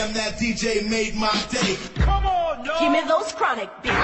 Damn, that DJ made my day. Come on, y'all. Give me those chronic beats.